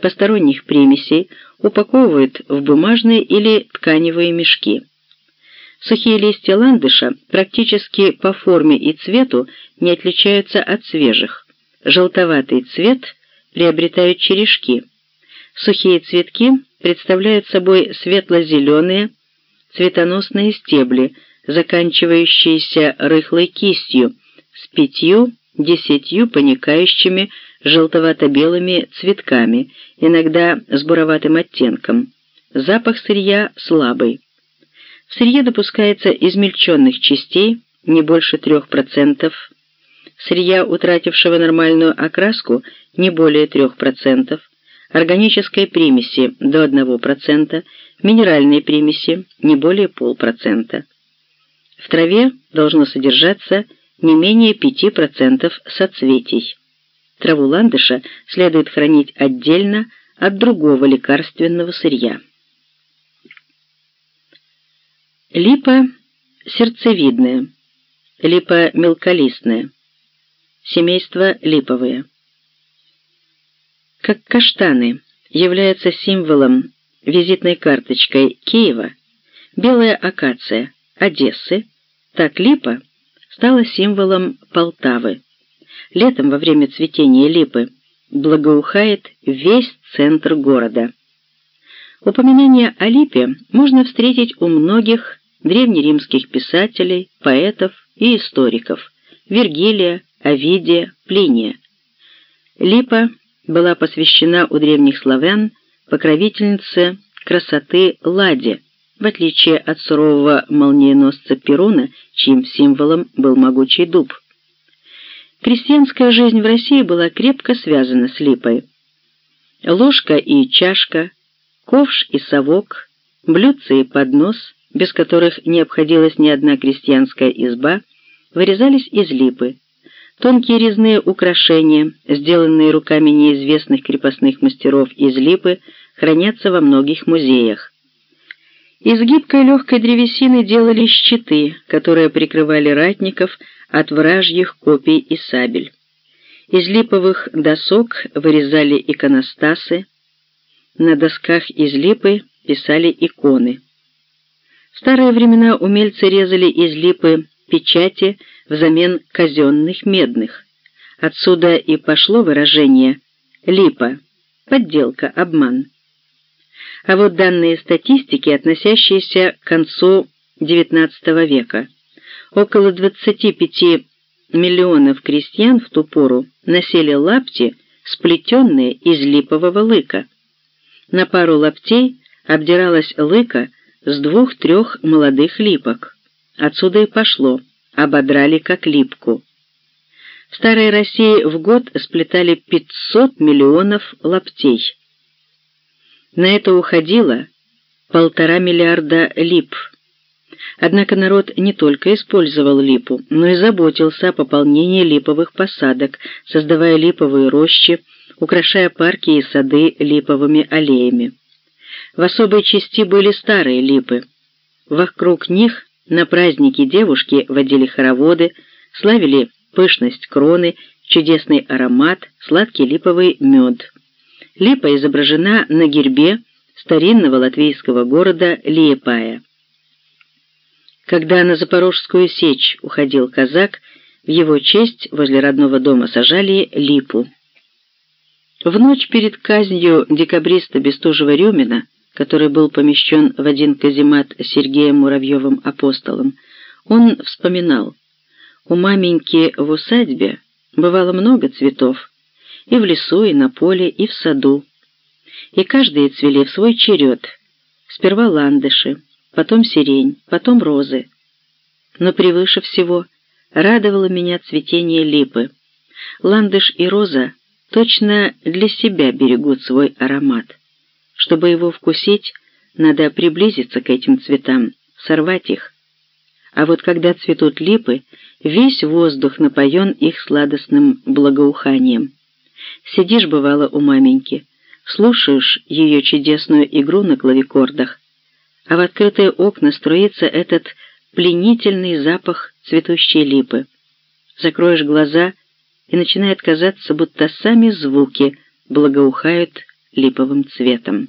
посторонних примесей упаковывают в бумажные или тканевые мешки. Сухие листья ландыша практически по форме и цвету не отличаются от свежих. Желтоватый цвет приобретают черешки. Сухие цветки представляют собой светло-зеленые цветоносные стебли, заканчивающиеся рыхлой кистью с пятью-десятью поникающими желтовато-белыми цветками, иногда с буроватым оттенком. Запах сырья слабый. В сырье допускается измельченных частей не больше 3%, сырья, утратившего нормальную окраску, не более 3%, органической примеси до 1%, минеральной примеси не более полпроцента. В траве должно содержаться не менее 5% соцветий. Траву ландыша следует хранить отдельно от другого лекарственного сырья. Липа сердцевидная, липа мелколистная, семейство липовые. Как каштаны являются символом, визитной карточкой Киева, белая акация Одессы, так липа стала символом Полтавы. Летом во время цветения липы благоухает весь центр города. Упоминание о липе можно встретить у многих древнеримских писателей, поэтов и историков Вергилия, Овидия, Плиния. Липа была посвящена у древних славян покровительнице красоты Ладе, в отличие от сурового молниеносца Перуна, чьим символом был могучий дуб. Крестьянская жизнь в России была крепко связана с липой. Ложка и чашка, ковш и совок, блюдце и поднос, без которых не обходилась ни одна крестьянская изба, вырезались из липы. Тонкие резные украшения, сделанные руками неизвестных крепостных мастеров из липы, хранятся во многих музеях. Из гибкой легкой древесины делали щиты, которые прикрывали ратников от вражьих копий и сабель. Из липовых досок вырезали иконостасы, на досках из липы писали иконы. В старые времена умельцы резали из липы печати взамен казенных медных. Отсюда и пошло выражение «липа» — подделка, обман. А вот данные статистики, относящиеся к концу XIX века. Около 25 миллионов крестьян в ту пору носили лапти, сплетенные из липового лыка. На пару лаптей обдиралась лыка с двух-трех молодых липок. Отсюда и пошло, ободрали как липку. В Старой России в год сплетали 500 миллионов лаптей. На это уходило полтора миллиарда лип. Однако народ не только использовал липу, но и заботился о пополнении липовых посадок, создавая липовые рощи, украшая парки и сады липовыми аллеями. В особой части были старые липы. Вокруг них на праздники девушки водили хороводы, славили пышность кроны, чудесный аромат, сладкий липовый мед. Липа изображена на гербе старинного латвийского города Лиепая. Когда на Запорожскую сечь уходил казак, в его честь возле родного дома сажали липу. В ночь перед казнью декабриста Бестужева-Рюмина, который был помещен в один каземат Сергеем Муравьевым апостолом, он вспоминал, «У маменьки в усадьбе бывало много цветов, и в лесу, и на поле, и в саду. И каждые цвели в свой черед. Сперва ландыши, потом сирень, потом розы. Но превыше всего радовало меня цветение липы. Ландыш и роза точно для себя берегут свой аромат. Чтобы его вкусить, надо приблизиться к этим цветам, сорвать их. А вот когда цветут липы, весь воздух напоен их сладостным благоуханием. Сидишь, бывало, у маменьки, слушаешь ее чудесную игру на клавикордах, а в открытые окна струится этот пленительный запах цветущей липы. Закроешь глаза, и начинает казаться, будто сами звуки благоухают липовым цветом.